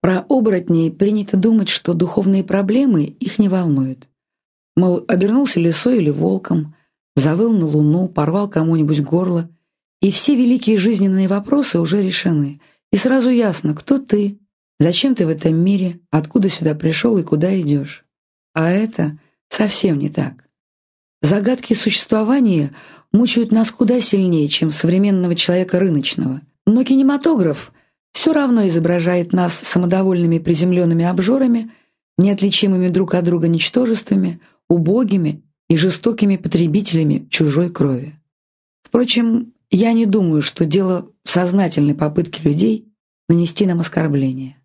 Про оборотней принято думать, что духовные проблемы их не волнуют. Мол, обернулся лисой или волком, завыл на луну, порвал кому-нибудь горло, и все великие жизненные вопросы уже решены. И сразу ясно, кто ты, зачем ты в этом мире, откуда сюда пришел и куда идешь. А это совсем не так. Загадки существования мучают нас куда сильнее, чем современного человека рыночного. Но кинематограф все равно изображает нас самодовольными приземленными обжорами, неотличимыми друг от друга ничтожествами, убогими и жестокими потребителями чужой крови. Впрочем, я не думаю, что дело в сознательной попытке людей нанести нам оскорбление.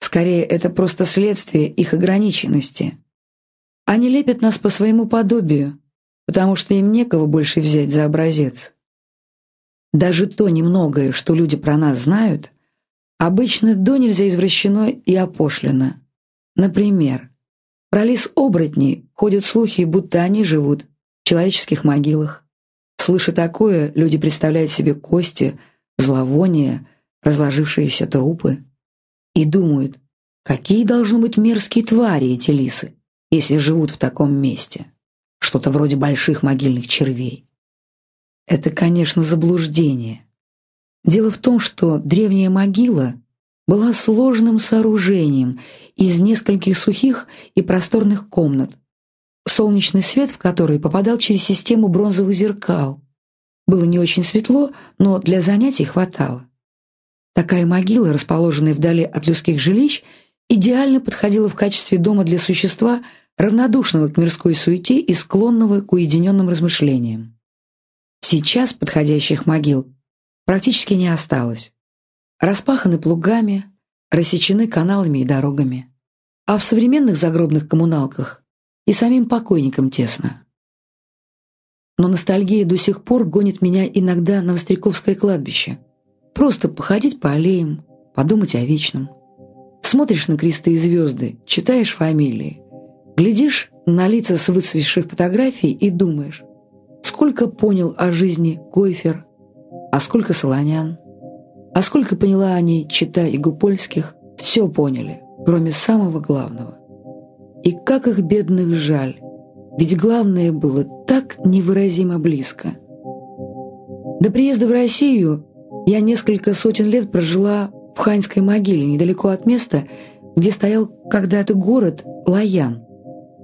Скорее, это просто следствие их ограниченности. Они лепят нас по своему подобию, потому что им некого больше взять за образец. Даже то немногое, что люди про нас знают, обычно до нельзя извращено и опошлено. Например, про лис-оборотней ходят слухи, будто они живут в человеческих могилах. Слыша такое, люди представляют себе кости, зловония, разложившиеся трупы и думают, какие должны быть мерзкие твари эти лисы, если живут в таком месте. Что-то вроде больших могильных червей. Это, конечно, заблуждение. Дело в том, что древняя могила была сложным сооружением из нескольких сухих и просторных комнат, солнечный свет в который попадал через систему бронзовых зеркал. Было не очень светло, но для занятий хватало. Такая могила, расположенная вдали от людских жилищ, идеально подходила в качестве дома для существа, равнодушного к мирской суете и склонного к уединенным размышлениям. Сейчас подходящих могил практически не осталось. Распаханы плугами, рассечены каналами и дорогами. А в современных загробных коммуналках и самим покойникам тесно. Но ностальгия до сих пор гонит меня иногда на Востряковское кладбище. Просто походить по аллеям, подумать о вечном. Смотришь на кресты и звезды, читаешь фамилии, глядишь на лица с выцветших фотографий и думаешь, сколько понял о жизни Койфер, а сколько Солонян, а сколько поняла о ней Чита и Гупольских, все поняли, кроме самого главного. И как их бедных жаль, ведь главное было так невыразимо близко. До приезда в Россию я несколько сотен лет прожила в Ханьской могиле, недалеко от места, где стоял когда-то город Лаян.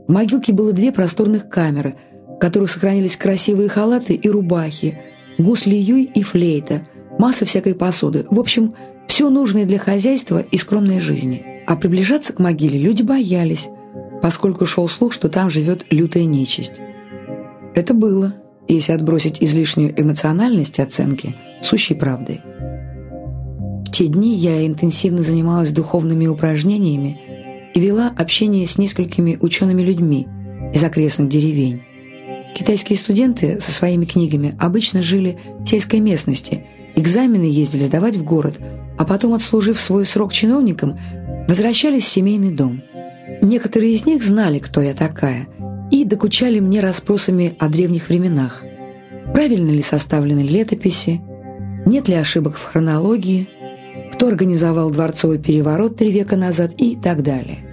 В могилке было две просторных камеры, в которых сохранились красивые халаты и рубахи – гусли-юй и флейта, масса всякой посуды. В общем, все нужное для хозяйства и скромной жизни. А приближаться к могиле люди боялись, поскольку шел слух, что там живет лютая нечисть. Это было, если отбросить излишнюю эмоциональность оценки, сущей правдой. В те дни я интенсивно занималась духовными упражнениями и вела общение с несколькими учеными людьми из окрестных деревень. Китайские студенты со своими книгами обычно жили в сельской местности, экзамены ездили сдавать в город, а потом, отслужив свой срок чиновникам, возвращались в семейный дом. Некоторые из них знали, кто я такая, и докучали мне расспросами о древних временах. Правильно ли составлены летописи, нет ли ошибок в хронологии, кто организовал дворцовый переворот три века назад и так далее.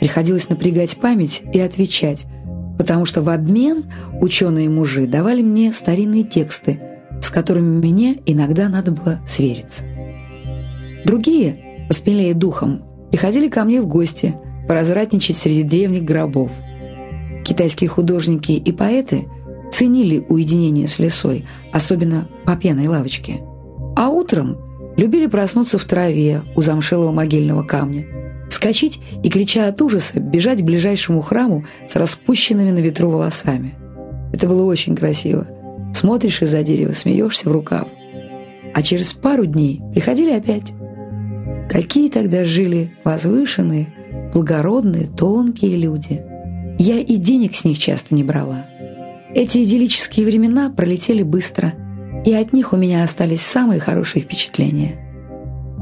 Приходилось напрягать память и отвечать – потому что в обмен ученые-мужи давали мне старинные тексты, с которыми мне иногда надо было свериться. Другие, посмелее духом, приходили ко мне в гости поразвратничать среди древних гробов. Китайские художники и поэты ценили уединение с лесой, особенно по пьяной лавочке. А утром любили проснуться в траве у замшелого могильного камня – Скочить и, крича от ужаса, бежать к ближайшему храму с распущенными на ветру волосами. Это было очень красиво. Смотришь из-за дерева, смеешься в рукав. А через пару дней приходили опять. Какие тогда жили возвышенные, благородные, тонкие люди. Я и денег с них часто не брала. Эти идиллические времена пролетели быстро, и от них у меня остались самые хорошие впечатления.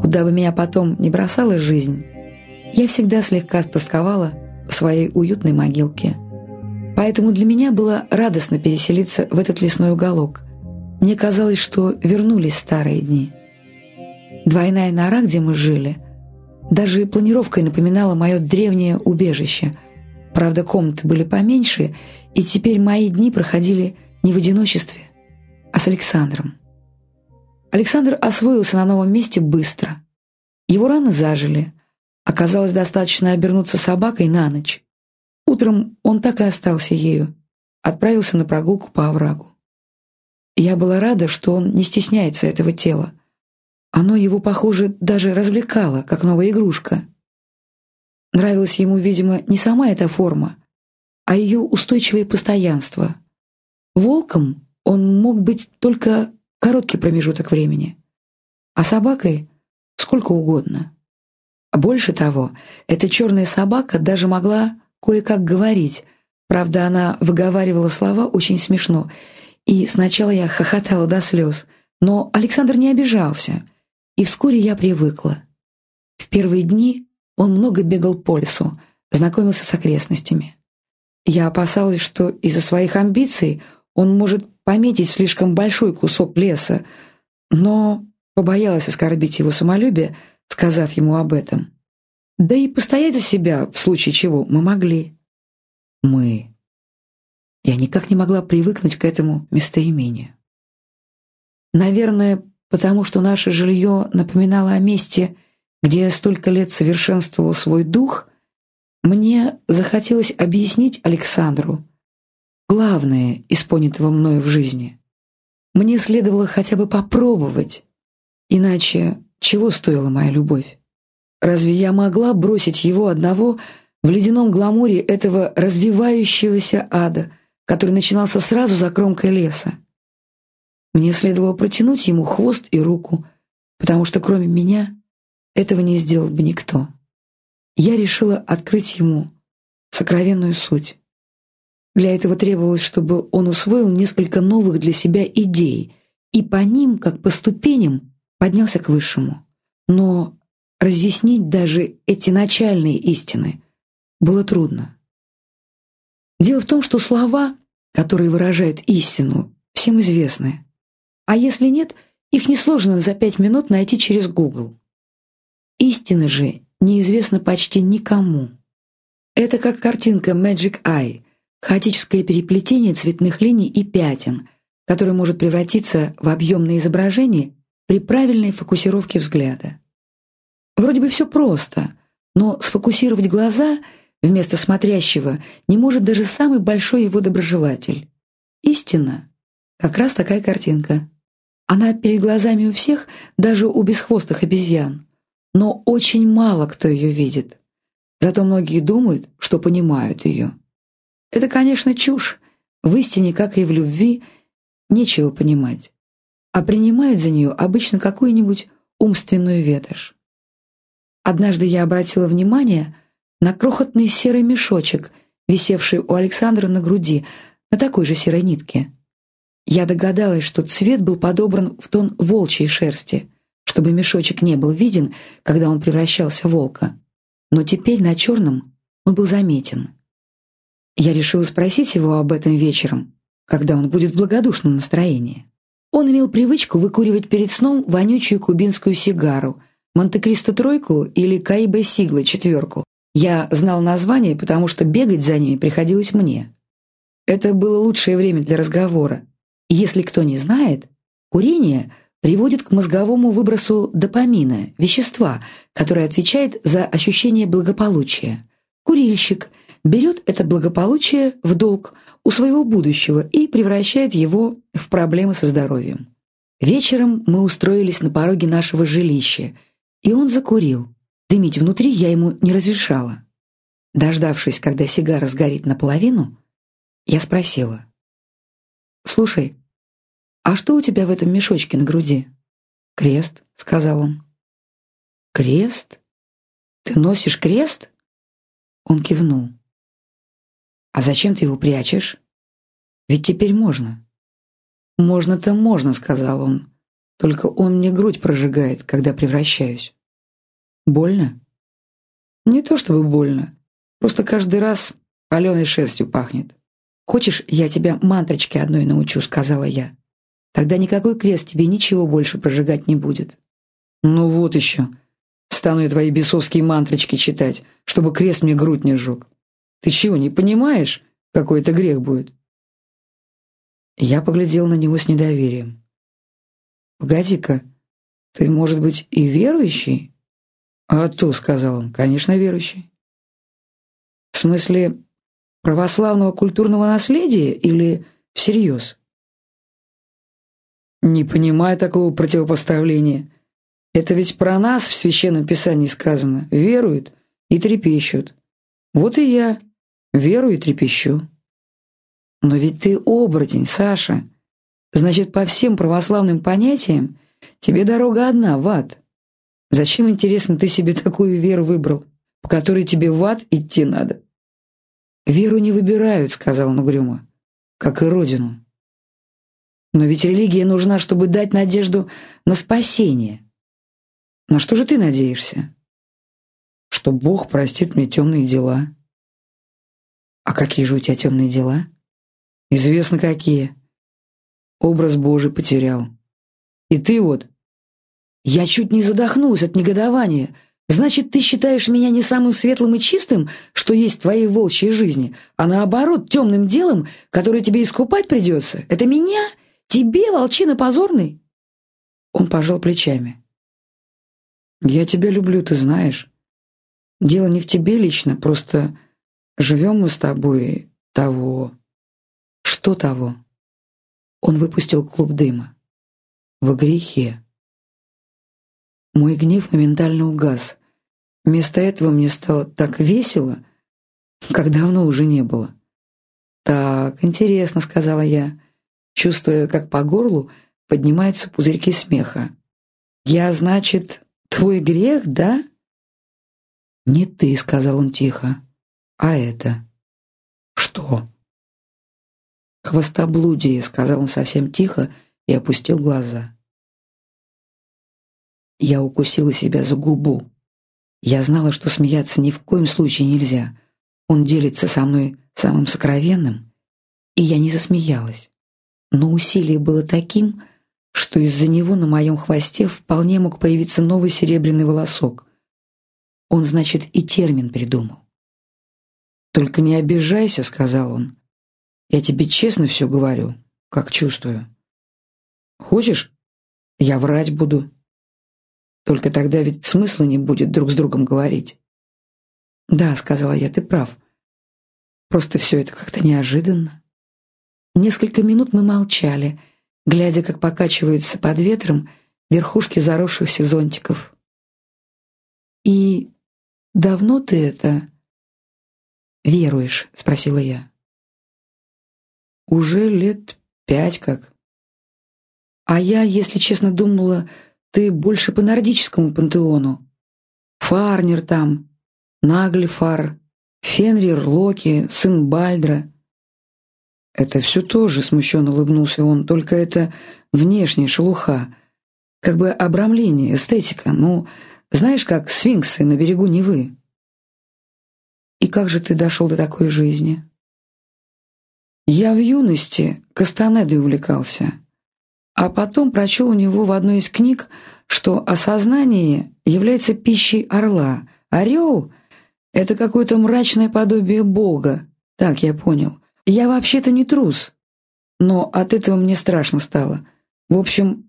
Куда бы меня потом не бросала жизнь, я всегда слегка тосковала в своей уютной могилке. Поэтому для меня было радостно переселиться в этот лесной уголок. Мне казалось, что вернулись старые дни. Двойная нора, где мы жили, даже планировкой напоминала мое древнее убежище. Правда, комнаты были поменьше, и теперь мои дни проходили не в одиночестве, а с Александром. Александр освоился на новом месте быстро. Его раны зажили. Оказалось достаточно обернуться собакой на ночь. Утром он так и остался ею, отправился на прогулку по оврагу. Я была рада, что он не стесняется этого тела. Оно его, похоже, даже развлекало, как новая игрушка. Нравилась ему, видимо, не сама эта форма, а ее устойчивое постоянство. Волком он мог быть только короткий промежуток времени, а собакой — сколько угодно. А больше того, эта черная собака даже могла кое-как говорить. Правда, она выговаривала слова очень смешно, и сначала я хохотала до слез, но Александр не обижался, и вскоре я привыкла. В первые дни он много бегал по лесу, знакомился с окрестностями. Я опасалась, что из-за своих амбиций он может пометить слишком большой кусок леса, но побоялась оскорбить его самолюбие, сказав ему об этом. Да и постоять за себя, в случае чего, мы могли. Мы. Я никак не могла привыкнуть к этому местоимению. Наверное, потому что наше жилье напоминало о месте, где я столько лет совершенствовал свой дух, мне захотелось объяснить Александру главное из понятого мною в жизни. Мне следовало хотя бы попробовать, иначе чего стоила моя любовь? Разве я могла бросить его одного в ледяном гламуре этого развивающегося ада, который начинался сразу за кромкой леса? Мне следовало протянуть ему хвост и руку, потому что кроме меня этого не сделал бы никто. Я решила открыть ему сокровенную суть. Для этого требовалось, чтобы он усвоил несколько новых для себя идей и по ним, как по ступеням, поднялся к высшему. Но разъяснить даже эти начальные истины было трудно. Дело в том, что слова, которые выражают истину, всем известны. А если нет, их несложно за пять минут найти через Google. Истина же неизвестна почти никому. Это как картинка Magic Eye, хаотическое переплетение цветных линий и пятен, которое может превратиться в объемное изображение при правильной фокусировке взгляда. Вроде бы все просто, но сфокусировать глаза вместо смотрящего не может даже самый большой его доброжелатель. Истина — как раз такая картинка. Она перед глазами у всех, даже у бесхвостых обезьян. Но очень мало кто ее видит. Зато многие думают, что понимают ее. Это, конечно, чушь. В истине, как и в любви, нечего понимать. А принимают за нее обычно какую-нибудь умственную ветошь. Однажды я обратила внимание на крохотный серый мешочек, висевший у Александра на груди, на такой же серой нитке. Я догадалась, что цвет был подобран в тон волчьей шерсти, чтобы мешочек не был виден, когда он превращался в волка. Но теперь на черном он был заметен. Я решила спросить его об этом вечером, когда он будет в благодушном настроении. Он имел привычку выкуривать перед сном вонючую кубинскую сигару — Монте-Кристо тройку или Каибе Сигла четверку. Я знал название, потому что бегать за ними приходилось мне. Это было лучшее время для разговора. Если кто не знает, курение приводит к мозговому выбросу допамина, вещества, которое отвечает за ощущение благополучия. Курильщик берет это благополучие в долг у своего будущего и превращает его в проблемы со здоровьем. Вечером мы устроились на пороге нашего жилища – и он закурил. Дымить внутри я ему не разрешала. Дождавшись, когда сигара сгорит наполовину, я спросила. «Слушай, а что у тебя в этом мешочке на груди?» «Крест», — сказал он. «Крест? Ты носишь крест?» Он кивнул. «А зачем ты его прячешь? Ведь теперь можно». «Можно-то можно», — сказал он. «Только он мне грудь прожигает, когда превращаюсь». Больно? Не то чтобы больно. Просто каждый раз паленой шерстью пахнет. «Хочешь, я тебя мантрочке одной научу?» — сказала я. «Тогда никакой крест тебе ничего больше прожигать не будет». «Ну вот еще. Стану я твои бесовские мантрочки читать, чтобы крест мне грудь не сжег. Ты чего, не понимаешь, какой это грех будет?» Я поглядел на него с недоверием. «Погоди-ка, ты, может быть, и верующий?» «А то», — сказал он, — «конечно, верующий». «В смысле православного культурного наследия или всерьез?» «Не понимаю такого противопоставления. Это ведь про нас в Священном Писании сказано. Веруют и трепещут. Вот и я верую и трепещу». «Но ведь ты оборотень, Саша. Значит, по всем православным понятиям тебе дорога одна, в ад. Зачем, интересно, ты себе такую веру выбрал, по которой тебе в ад идти надо?» «Веру не выбирают», — сказал он угрюмо, — «как и родину». «Но ведь религия нужна, чтобы дать надежду на спасение. На что же ты надеешься?» «Что Бог простит мне темные дела». «А какие же у тебя темные дела?» «Известно какие. Образ Божий потерял. И ты вот...» Я чуть не задохнулась от негодования. Значит, ты считаешь меня не самым светлым и чистым, что есть в твоей волчьей жизни, а наоборот, темным делом, которое тебе искупать придется? Это меня? Тебе, волчина позорный?» Он пожал плечами. «Я тебя люблю, ты знаешь. Дело не в тебе лично, просто живем мы с тобой того...» «Что того?» Он выпустил клуб дыма. «В грехе». Мой гнев моментально угас. Вместо этого мне стало так весело, как давно уже не было. «Так, интересно», — сказала я, чувствуя, как по горлу поднимаются пузырьки смеха. «Я, значит, твой грех, да?» «Не ты», — сказал он тихо, — «а это». «Что?» «Хвостоблудие», — сказал он совсем тихо и опустил глаза. Я укусила себя за губу. Я знала, что смеяться ни в коем случае нельзя. Он делится со мной самым сокровенным, и я не засмеялась. Но усилие было таким, что из-за него на моем хвосте вполне мог появиться новый серебряный волосок. Он, значит, и термин придумал. «Только не обижайся», — сказал он. «Я тебе честно все говорю, как чувствую. Хочешь, я врать буду?» Только тогда ведь смысла не будет друг с другом говорить. «Да», — сказала я, — «ты прав. Просто все это как-то неожиданно». Несколько минут мы молчали, глядя, как покачиваются под ветром верхушки заросшихся зонтиков. «И давно ты это веруешь?» — спросила я. «Уже лет пять как». А я, если честно, думала, ты больше по нордическому пантеону. Фарнер там, Наглифар, Фенрир Локи, сын Бальдра. Это все тоже, смущенно улыбнулся он, только это внешняя шелуха. Как бы обрамление, эстетика. Ну, знаешь, как сфинксы на берегу Невы. И как же ты дошел до такой жизни? Я в юности Кастанедой увлекался. А потом прочел у него в одной из книг, что осознание является пищей орла. Орел — это какое-то мрачное подобие Бога. Так я понял. Я вообще-то не трус. Но от этого мне страшно стало. В общем,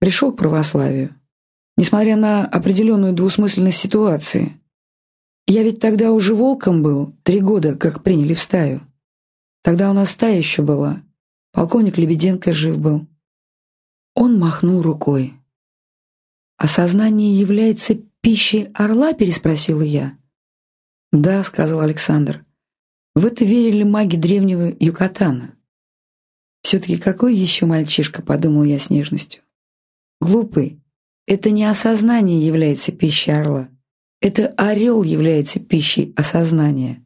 пришел к православию. Несмотря на определенную двусмысленность ситуации. Я ведь тогда уже волком был, три года, как приняли в стаю. Тогда у нас стая еще была. Полковник Лебеденко жив был. Он махнул рукой. «Осознание является пищей орла?» — переспросила я. «Да», — сказал Александр. «В это верили маги древнего Юкатана». «Все-таки какой еще мальчишка?» — подумал я с нежностью. «Глупый. Это не осознание является пищей орла. Это орел является пищей осознания».